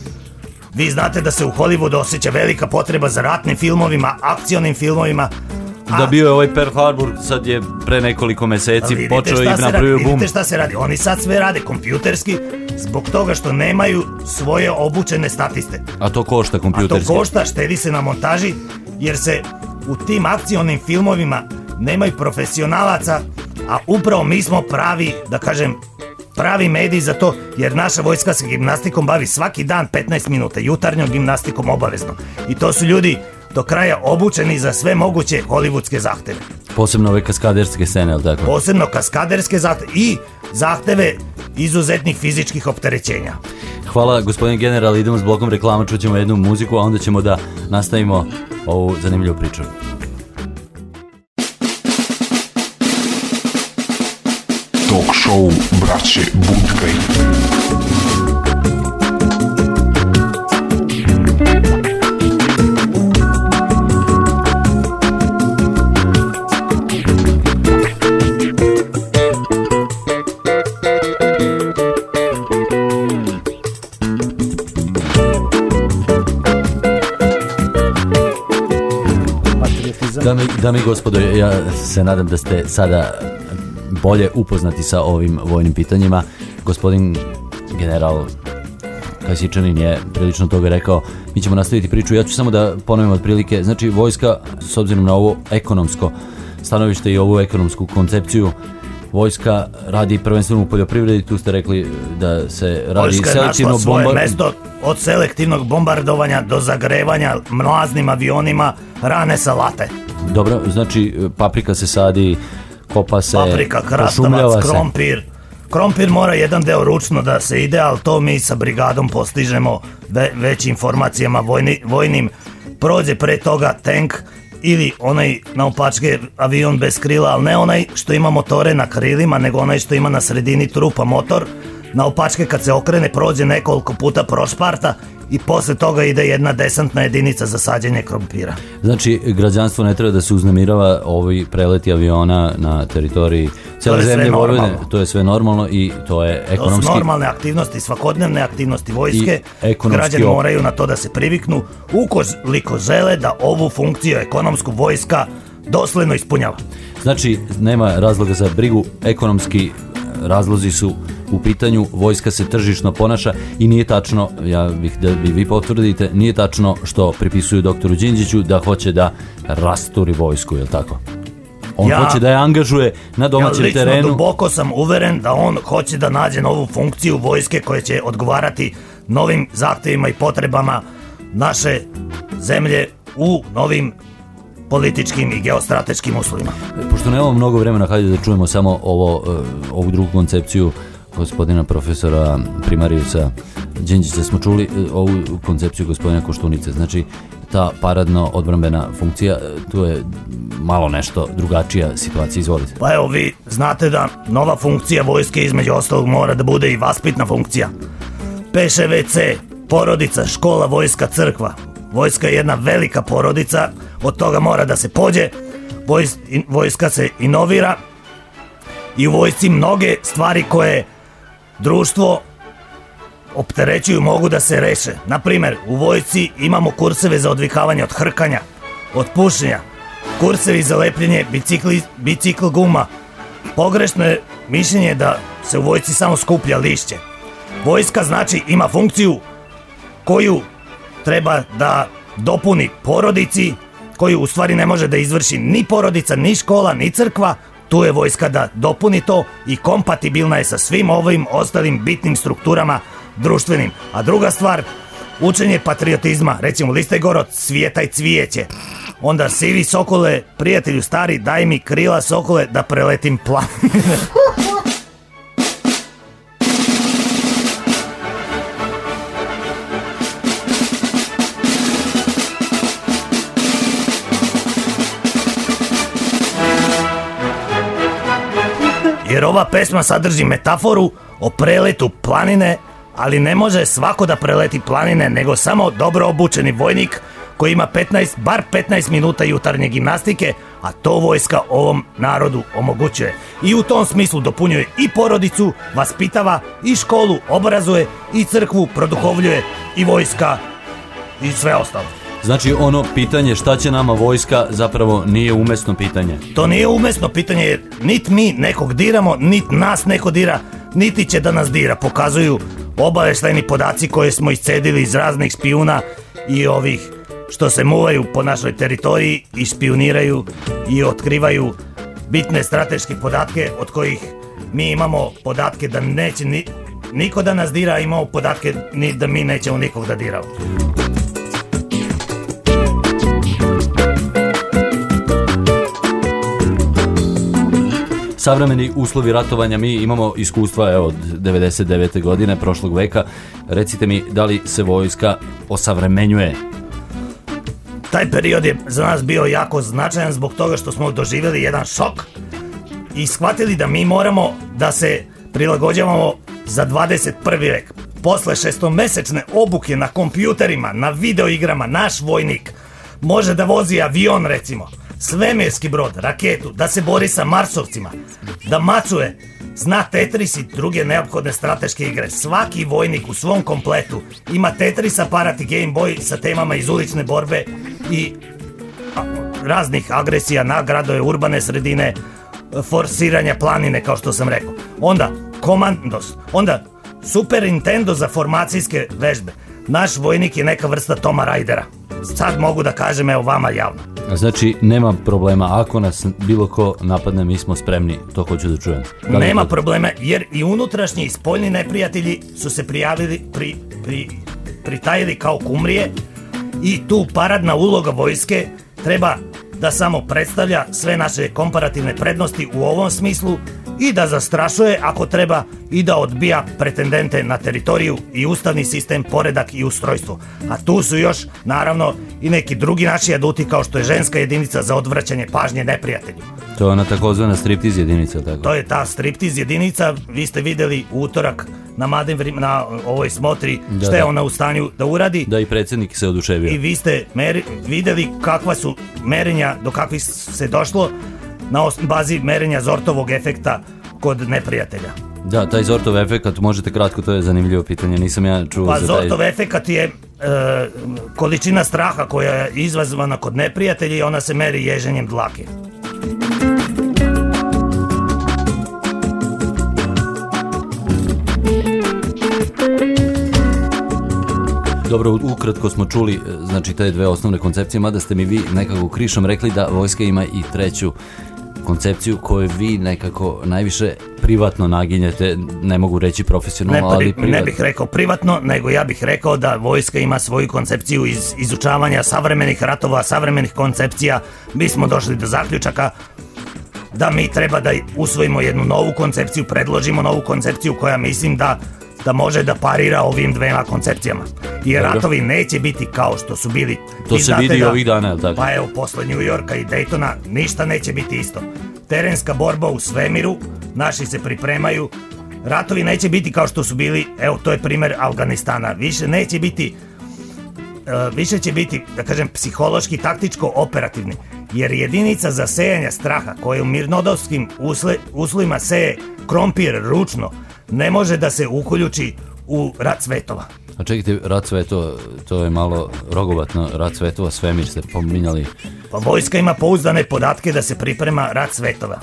Vi znate da se u Hollywoodu osjeća velika potreba za ratnim filmovima, akcionim filmovima. Da bio je ovaj Pearl Harbor, sad je pre nekoliko meseci vidite počeo i napravio bum. Vidite šta se radi. Oni sad sve rade kompjuterski zbog toga što nemaju svoje obučene statiste. A to košta A to kompjuterski. košta, štedi se na montaži, jer se u tim akcionim filmovima nemaju profesionalaca, a upravo mi smo pravi, da kažem, pravi mediji za to, jer naša vojska se gimnastikom bavi svaki dan 15 minuta, jutarnjom gimnastikom obavezno. I to su ljudi do kraja obučeni za sve moguće hollywoodske zahteve. Posebno ove kaskaderske scene, jel tako? Posebno kaskaderske zahteve i zahteve izuzetnih fizičkih opterećenja. Hvala gospodin general, idemo s blokom reklama, čućemo jednu muziku, a onda ćemo da nastavimo ovu zanimljivu priču. Talk show braće Budkaj. Dame, i gospodo, ja se nadam da ste sada bolje upoznati sa ovim vojnim pitanjima. Gospodin general Kasičanin je prilično toga rekao. Mi ćemo nastaviti priču. Ja ću samo da ponovim otprilike. Znači, vojska, s obzirom na ovo ekonomsko stanovište i ovu ekonomsku koncepciju, vojska radi prvenstveno u poljoprivredi. Tu ste rekli da se radi Vojska je selektivno našla svoje bomba- mesto od selektivnog bombardovanja do zagrevanja mlaznim avionima rane salate. Dobro, znači paprika se sadi, kopa se, Paprika, krastavac, se. krompir. Krompir mora jedan deo ručno da se ide, ali to mi sa brigadom postižemo ve, već informacijama vojni, vojnim. Prođe pre toga tank ili onaj naopačke avion bez krila, ali ne onaj što ima motore na krilima, nego onaj što ima na sredini trupa motor. Naopačke kad se okrene prođe nekoliko puta prošparta i posle toga ide jedna desantna jedinica za sađenje krompira. Znači, građanstvo ne treba da se uznemirava ovi preleti aviona na teritoriji cele zemlje Vojvodine. To je sve normalno i to je To su ekonomski... normalne aktivnosti, svakodnevne aktivnosti vojske. Ekonomski Građani op- moraju na to da se priviknu ukoliko žele da ovu funkciju ekonomsku vojska dosledno ispunjava. Znači, nema razloga za brigu, ekonomski razlozi su u pitanju, vojska se tržišno ponaša i nije tačno, ja bih da bi vi potvrdite, nije tačno što pripisuju doktoru Đinđiću da hoće da rasturi vojsku, je li tako? On Ja- hoće da je angažuje na domaćem ja terenu. duboko sam uveren da on hoće da nađe novu funkciju vojske koja će odgovarati novim zahtevima i potrebama naše zemlje u novim političkim i geostrateškim uslovima. Pošto nemamo mnogo vremena, hajde da čujemo samo ovo, e, ovu drugu koncepciju gospodina profesora Primarijusa Đinđića. Smo čuli e, ovu koncepciju gospodina Koštunice. Znači, ta paradno odbrambena funkcija, e, tu je malo nešto drugačija situacija. Izvolite. Pa evo vi znate da nova funkcija vojske između ostalog mora da bude i vaspitna funkcija. PŠVC, porodica, škola, vojska, crkva. Vojska je jedna velika porodica, od toga mora da se pođe, Vojs, vojska se inovira i u vojsci mnoge stvari koje društvo opterećuju mogu da se reše. Na primer, u vojsci imamo kurseve za odvikavanje od hrkanja, od pušenja, kursevi za lepljenje bicikli, bicikl guma. Pogrešno je mišljenje da se u vojsci samo skuplja lišće. Vojska znači ima funkciju koju treba da dopuni porodici, koju u stvari ne može da izvrši ni porodica, ni škola, ni crkva, tu je vojska da dopuni to i kompatibilna je sa svim ovim ostalim bitnim strukturama društvenim. A druga stvar, učenje patriotizma, recimo listaj gore od svijeta i cvijeće. Onda sivi sokole, prijatelju stari, daj mi krila sokole da preletim planine. Jer ova pesma sadrži metaforu o preletu planine, ali ne može svako da preleti planine, nego samo dobro obučeni vojnik koji ima 15, bar 15 minuta jutarnje gimnastike, a to vojska ovom narodu omogućuje. I u tom smislu dopunjuje i porodicu, vaspitava, i školu, obrazuje, i crkvu, produhovljuje, i vojska, i sve ostalo. Znači ono pitanje šta će nama vojska zapravo nije umesno pitanje. To nije umesno pitanje jer nit mi nekog diramo, nit nas neko dira, niti će da nas dira. Pokazuju obaveštajni podaci koje smo iscedili iz raznih spijuna i ovih što se muvaju po našoj teritoriji i špioniraju i otkrivaju bitne strateške podatke od kojih mi imamo podatke da neće ni, niko da nas dira, a imamo podatke ni da mi nećemo nikog da diramo. Savremeni uslovi ratovanja, mi imamo iskustva evo, od 99. godine prošlog veka. Recite mi, da li se vojska osavremenjuje? Taj period je za nas bio jako značajan zbog toga što smo doživjeli jedan šok i shvatili da mi moramo da se prilagođavamo za 21. vek. Posle šestomesečne obuke na kompjuterima, na videoigrama, naš vojnik može da vozi avion recimo, svemirski brod, raketu, da se bori sa Marsovcima, da macuje, zna Tetris i druge neophodne strateške igre. Svaki vojnik u svom kompletu ima Tetris aparat i Game Boy sa temama iz ulične borbe i raznih agresija na gradove, urbane sredine, forsiranja planine, kao što sam rekao. Onda, komandos, onda Super Nintendo za formacijske vežbe. Naš vojnik je neka vrsta Toma Rajdera. Sad mogu da kažem, evo vama javno. Znači, nema problema. Ako nas bilo ko napadne, mi smo spremni. To hoću da čujem. Da Nema to- problema, jer i unutrašnji i spoljni neprijatelji su se prijavili, pri, pri, pritajili kao kumrije i tu paradna uloga vojske treba da samo predstavlja sve naše komparativne prednosti u ovom smislu i da zastrašuje ako treba i da odbija pretendente na teritoriju i ustavni sistem, poredak i ustrojstvo. A tu su još, naravno, i neki drugi naši aduti kao što je ženska jedinica za odvraćanje pažnje neprijatelju. To je ona takozvana striptiz jedinica, tako? To je ta striptiz jedinica, vi ste videli utorak na Maden Vrim- na ovoj smotri Da, šta je da. ona u stanju da uradi Da i predsjednik se oduševio. i vi ste meri, videli kakva su merenja, do kakvih se došlo na bazi merenja Zortovog efekta kod neprijatelja. Da, taj Zortov efekat, možete kratko, to je zanimljivo pitanje, nisam ja čuo Pa za taj... Zortov efekat je e, količina straha koja je izazvana kod neprijatelja i ona se meri ježenjem dlake. Dobro, ukratko smo čuli, e, znači, te dve osnovne koncepcije, mada ste mi vi nekako krišom rekli da vojska ima i treću koncepciju koju vi nekako najviše privatno naginjete, ne mogu reći Ne, profesionalno, pri- ali ne privatno. bih rekao privatno, nego ja bih rekao da vojska ima svoju koncepciju iz izučavanja savremenih ratova, savremenih koncepcija. Mi smo došli do zaključaka da mi treba da usvojimo jednu novu koncepciju, predložimo novu koncepciju koja mislim da da može da parira ovim dvema koncepcijama. Jer Dobro. ratovi neće biti kao što su bili. To Vi se vidi i da- ovih dana, tako? Pa evo, posle New Yorka i Daytona ništa neće biti isto. Terenska borba u svemiru, naši se pripremaju, ratovi neće biti kao što su bili, evo to je primer Afganistana, više neće biti e, više će biti, da kažem, psihološki, taktičko, operativni. Jer jedinica za sejanje straha, koja u mirnodopskim usle, uslovima seje krompir ručno, ne može da se ukoljuči u rat svetova. A čekajte, rat svetova, to je malo rogovatno, rat svetova, svemir ste pominjali. Pa vojska ima pouzdane podatke da se priprema rat svetova.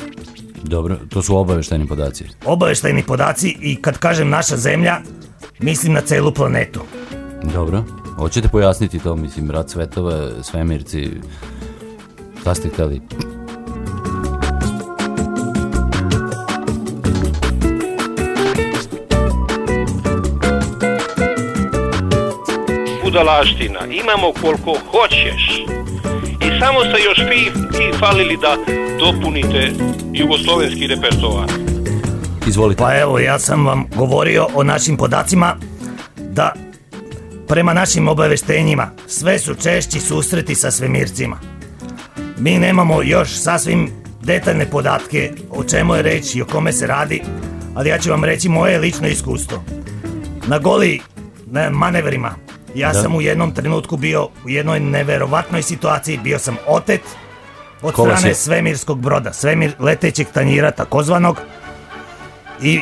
Dobro, to su obaveštajni podaci. obaveštajni podaci i kad kažem naša zemlja, Mislim na celu planetu. Dobro. Hoćete pojasniti to, mislim, rad svetova, svemirci, šta ste hteli? Budalaština. Imamo koliko hoćeš. I samo ste još vi, vi falili da dopunite jugoslovenski repertoar. Izvolite. Pa evo, ja sam vam govorio o našim podacima da prema našim obaveštenjima sve su češći susreti sa svemircima. Mi nemamo još sasvim detaljne podatke o čemu je reč i o kome se radi, ali ja ću vam reći moje lično iskustvo. Na goli na manevrima ja Da. sam u jednom trenutku bio u jednoj neverovatnoj situaciji, bio sam otet od Ko vas strane je? svemirskog broda, svemir letećeg tanjira takozvanog i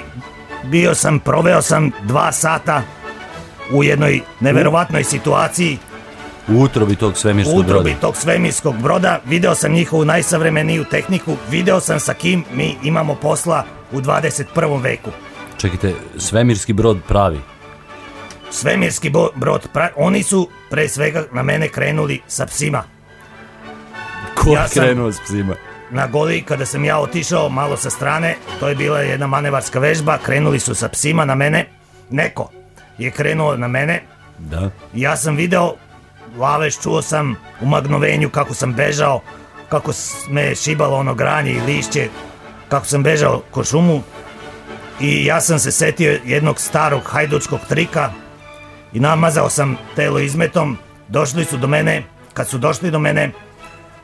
bio sam, proveo sam dva sata u jednoj neverovatnoj situaciji U utrobi tog svemirskog utrobi broda. tog svemirskog broda, video sam njihovu najsavremeniju tehniku, video sam sa kim mi imamo posla u 21. veku. Čekajte, svemirski brod pravi. Svemirski brod, pra- oni su pre svega na mene krenuli sa psima. Ko Ja krenuo s psima? Na goli, kada sam ja otišao malo sa strane, to je bila jedna manevarska vežba, krenuli su sa psima na mene. Neko je krenuo na mene, Da. ja sam video, laveš, čuo sam u magnovenju kako sam bežao, kako me je šibalo ono granje i lišće, kako sam bežao ko šumu. I ja sam se setio jednog starog hajdučkog trika i namazao sam telo izmetom. Došli su do mene, kad su došli do mene,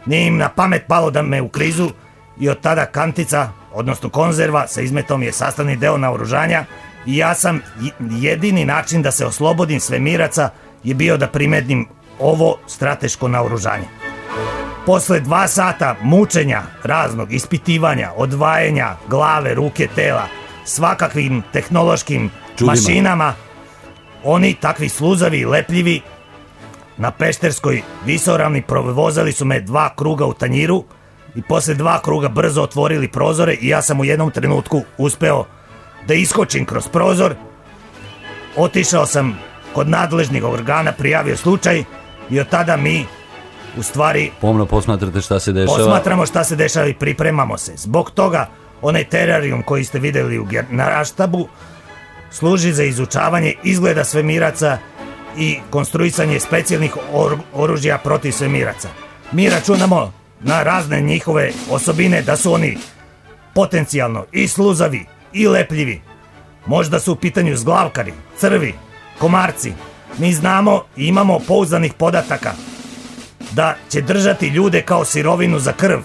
nije im na pamet palo da me u krizu i od tada kantica, odnosno konzerva sa izmetom je sastavni deo naoružanja i ja sam jedini način da se oslobodim svemiraca je bio da primetnim ovo strateško naoružanje. Posle dva sata mučenja raznog, ispitivanja, odvajanja glave, ruke, tela, svakakvim tehnološkim Čudima. mašinama, oni takvi sluzavi, lepljivi, na Pešterskoj visoravni provozali su me dva kruga u tanjiru i posle dva kruga brzo otvorili prozore i ja sam u jednom trenutku uspeo da iskočim kroz prozor. Otišao sam kod nadležnih organa, prijavio slučaj i od tada mi u stvari Pomno posmatrate šta se dešava. Posmatramo šta se dešava i pripremamo se. Zbog toga, onaj terarijum koji ste videli u generalštabu služi za izučavanje izgleda svemiraca i konstruisanje specijalnih or- oružja protiv svemiraca. Mi računamo na razne njihove osobine da su oni potencijalno i sluzavi i lepljivi. Možda su u pitanju zglavkari, crvi, komarci. Mi znamo i imamo pouzdanih podataka da će držati ljude kao sirovinu za krv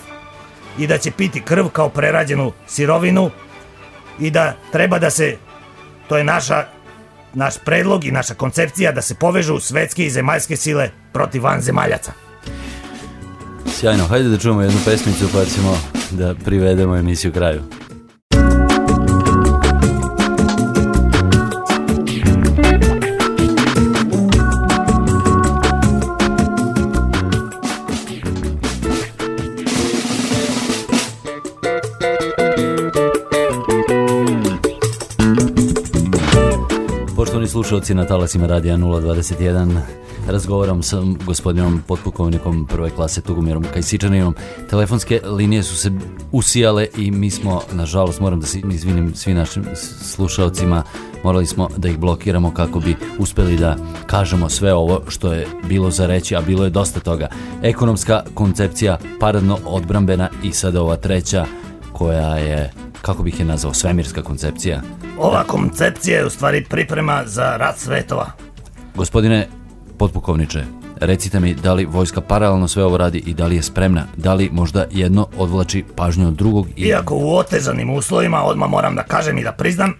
i da će piti krv kao prerađenu sirovinu i da treba da se, to je naša, naš predlog i naša koncepcija da se povežu svetske i zemaljske sile protiv vanzemaljaca. Sjajno, hajde da čujemo jednu pesmicu pa ćemo da privedemo emisiju kraju. Slušalci na talasima radija 021 razgovaram sa gospodinom potpukovnikom prve klase Tugomirom Kajsičaninom. Telefonske linije su se usijale i mi smo, nažalost, moram da se izvinim svim našim slušalcima, morali smo da ih blokiramo kako bi uspeli da kažemo sve ovo što je bilo za reći, a bilo je dosta toga. Ekonomska koncepcija, paradno odbrambena i sada ova treća koja je, kako bih je nazvao, svemirska koncepcija. Ova koncepcija je u stvari priprema za rat svetova. Gospodine potpukovniče, recite mi da li vojska paralelno sve ovo radi i da li je spremna, da li možda jedno odvlači pažnju od drugog i Iako u otežanim uslovima, odmah moram da kažem i da priznam,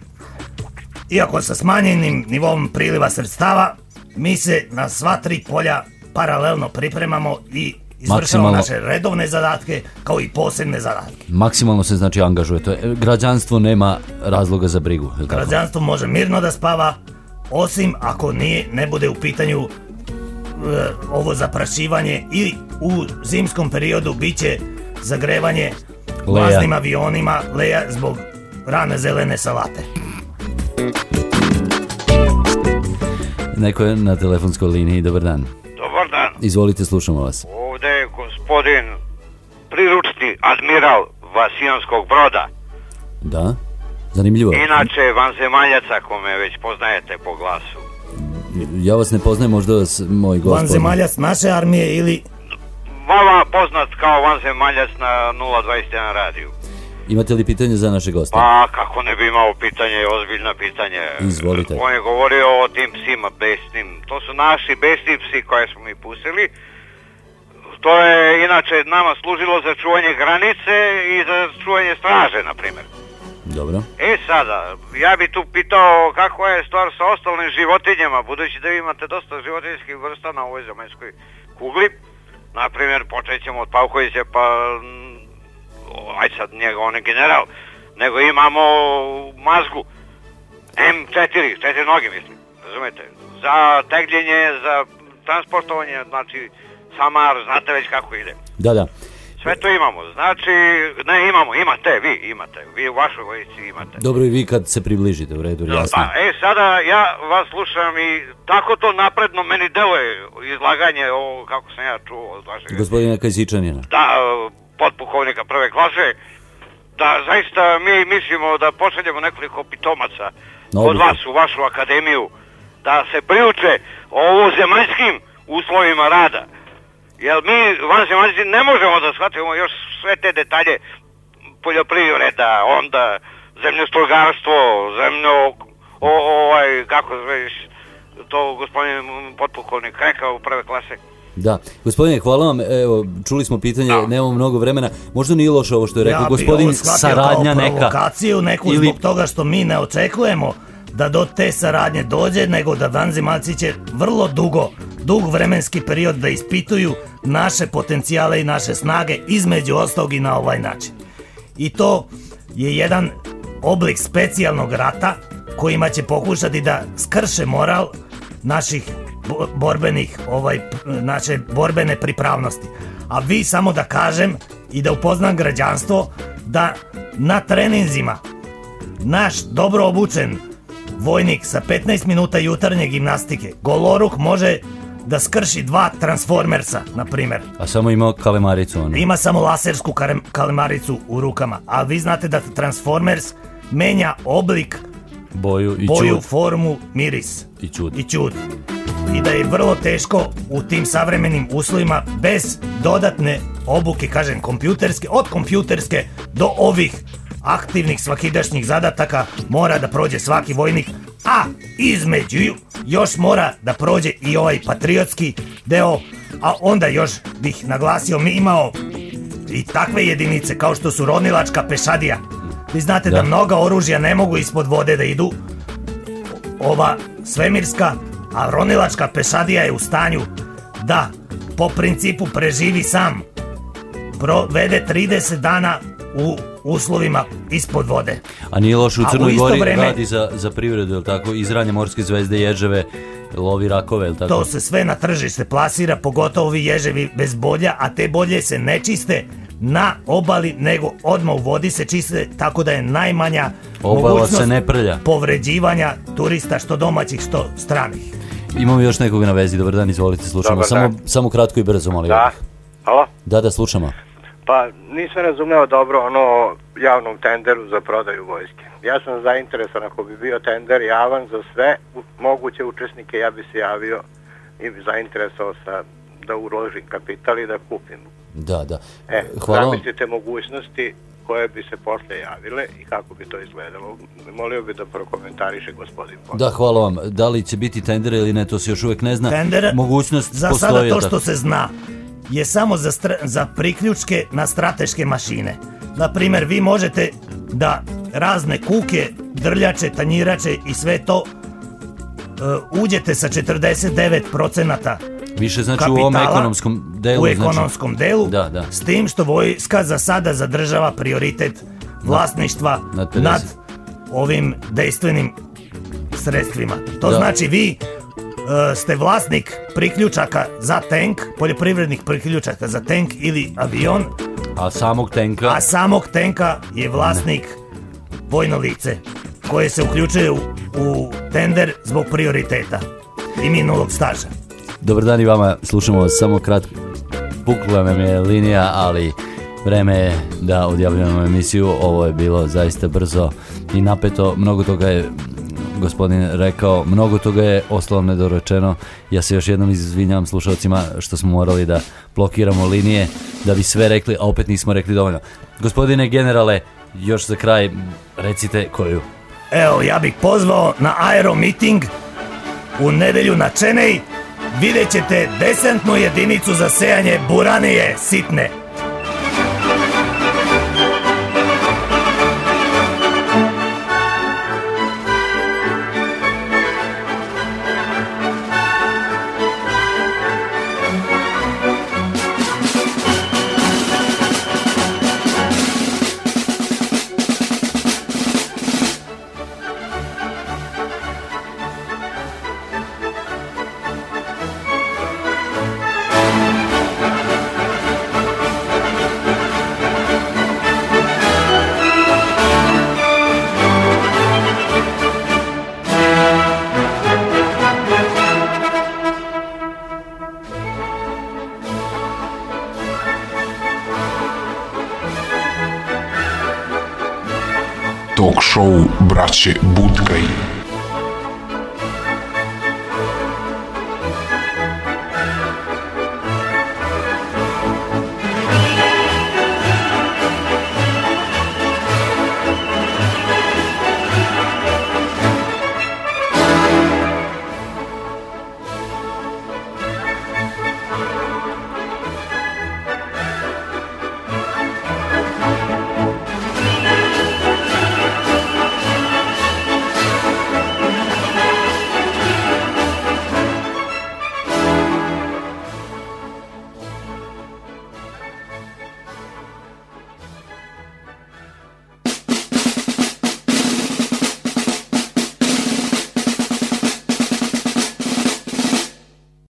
iako sa smanjenim nivom priliva sredstava, mi se na sva tri polja paralelno pripremamo i Maksimalno- naše redovne zadatke kao i posebne zadatke. maksimalno se znači angažuje. To je, građanstvo nema razloga za brigu. li tako? Građanstvo može mirno da spava, osim ako nije, ne bude u pitanju e, ovo zaprašivanje i u zimskom periodu biće zagrevanje Leja. baznim avionima leja zbog rane zelene salate. Neko je na telefonskoj liniji, dobar dan. Izvolite, slušamo vas. Ovde je gospodin priručni admiral Vasijanskog broda. Da? Zanimljivo. Inače, vanzemaljac, ako me već poznajete po glasu. Ja vas ne poznajem, možda vas moj gospodin. Vanzemaljac naše armije ili Vama poznat kao vanzemaljac na 021 radiju. Imate li pitanje za naše goste? Pa, kako ne bi imao pitanje, ozbiljno pitanje. Izvolite. On je govorio o tim psima besnim. To su naši besni psi koje smo mi pustili. To je inače nama služilo za čuvanje granice i za čuvanje straže, na primjer. Dobro. E sada, ja bi tu pitao kako je stvar sa ostalim životinjama, budući da vi imate dosta životinjskih vrsta na ovoj zemaljskoj kugli. Na primjer, počet ćemo od Pavkovića, pa aj sad njega, on je general, nego imamo mazgu, M4, četiri noge mislim, razumete, za tegljenje, za transportovanje, znači samar, znate već kako ide. Da, da. Sve to imamo, znači, ne imamo, imate, vi imate, vi u vašoj vojsci imate. Dobro i vi kad se približite, u redu, jasno. Pa, e, sada ja vas slušam i tako to napredno meni deluje izlaganje ovo, kako sam ja čuo od vašeg... Gospodina Kajsičanina. Da, potpukovnika prve klase, da zaista mi mislimo da pošaljemo nekoliko pitomaca Na od vas u vašu akademiju, da se priuče o zemaljskim uslovima rada. Jer mi vanzemaljci ne možemo da shvatimo još sve te detalje poljoprivreda, onda zemljostrugarstvo, zemljo, o, ovaj, kako već, to gospodin potpukovnik rekao u prve klase. Da, gospodine, hvala vam. Evo, čuli smo pitanje, nemamo mnogo vremena. Možda nije loše ovo što je rekao ja gospodin saradnja kao neka. provokaciju neku Ili- zbog toga što mi ne očekujemo da do te saradnje dođe, nego da vanzemaljci će vrlo dugo, dug vremenski period da ispituju naše potencijale i naše snage između ostalog i na ovaj način. I to je jedan oblik specijalnog rata kojima će pokušati da skrše moral naših bo- borbenih ovaj naše borbene pripravnosti. A vi samo da kažem i da upoznam građanstvo da na treninzima naš dobro obučen vojnik sa 15 minuta jutarnje gimnastike goloruk može da skrši dva transformersa, na primjer. A samo imao kalemaricu ono. Ima samo lasersku kalemaricu u rukama, a vi znate da Transformers menja oblik, Boju i boju, čud. formu, miris I čud. i čud. I da je vrlo teško u tim savremenim uslovima bez dodatne obuke, kažem, kompjuterske, od kompjuterske do ovih aktivnih svakidašnjih zadataka mora da prođe svaki vojnik, a između još mora da prođe i ovaj patriotski deo, a onda još bih naglasio, mi imao i takve jedinice kao što su ronilačka pešadija. Vi znate da, Da. mnoga oružja ne mogu ispod vode da idu, ova svemirska, a ronilačka pešadija je u stanju da po principu preživi sam. Provede 30 dana u uslovima ispod vode. A nije loše u Crnoj Gori vreme- radi za, za privredu, jel tako? Izranje morske zvezde, ježeve, lovi rakove, jel tako? To se sve na tržište plasira, pogotovo ovi ježevi bez bolja, a te bolje se ne čiste na obali, nego odmah u vodi se čiste, tako da je najmanja Obala mogućnost se ne prlja. povređivanja turista, što domaćih, što stranih. Imamo još nekoga na vezi, dobar dan, izvolite, slušamo. Dobar Samo, samo kratko i brzo, molim. Da. Halo? Da, da, slušamo. Pa nisam razumeo dobro ono o javnom tenderu za prodaju vojske. Ja sam zainteresovan ako bi bio tender javan za sve moguće učesnike, ja bi se javio i bi zainteresovao sa da uložim kapital i da kupim. Da, da. E, Hvala vam. zamislite mogućnosti koje bi se posle javile i kako bi to izgledalo. Molio bi da prokomentariše gospodin Pon. Da, hvala vam. Da li će biti tender ili ne, to se još uvek ne zna. Tender, Mogućnost za sada to što tako? se zna je samo za, za priključke na strateške mašine. Na primjer, vi možete da razne kuke, drljače, tanjirače i sve to e, uđete sa 49% Više znači u ovom ekonomskom delu. u znači- ekonomskom delu, Da, da. s tim što vojska za sada zadržava prioritet vlasništva na Terezi. nad ovim dejstvenim sredstvima. To Da. znači vi ste vlasnik priključaka za tank, poljoprivrednih priključaka za tank ili avion, A samog tenka... a samog tenka je vlasnik vojno lice koje se uključuje u, u tender zbog prioriteta. i minulog staža. Dobar dan i vama, slušamo vas samo kratko. Pukla nam je linija, ali vreme je da odjavljujemo emisiju. Ovo je bilo zaista brzo i napeto. Mnogo toga je gospodin rekao, mnogo toga je ostalo nedorečeno. Ja se još jednom izvinjavam slušalcima što smo morali da blokiramo linije da bi sve rekli, a opet nismo rekli dovoljno. Gospodine generale, još za kraj recite koju. Evo, ja bih pozvao na aero meeting u nedelju na Čenej. Vidjet ćete desantnu jedinicu za sejanje buranije sitne. Наче будкой.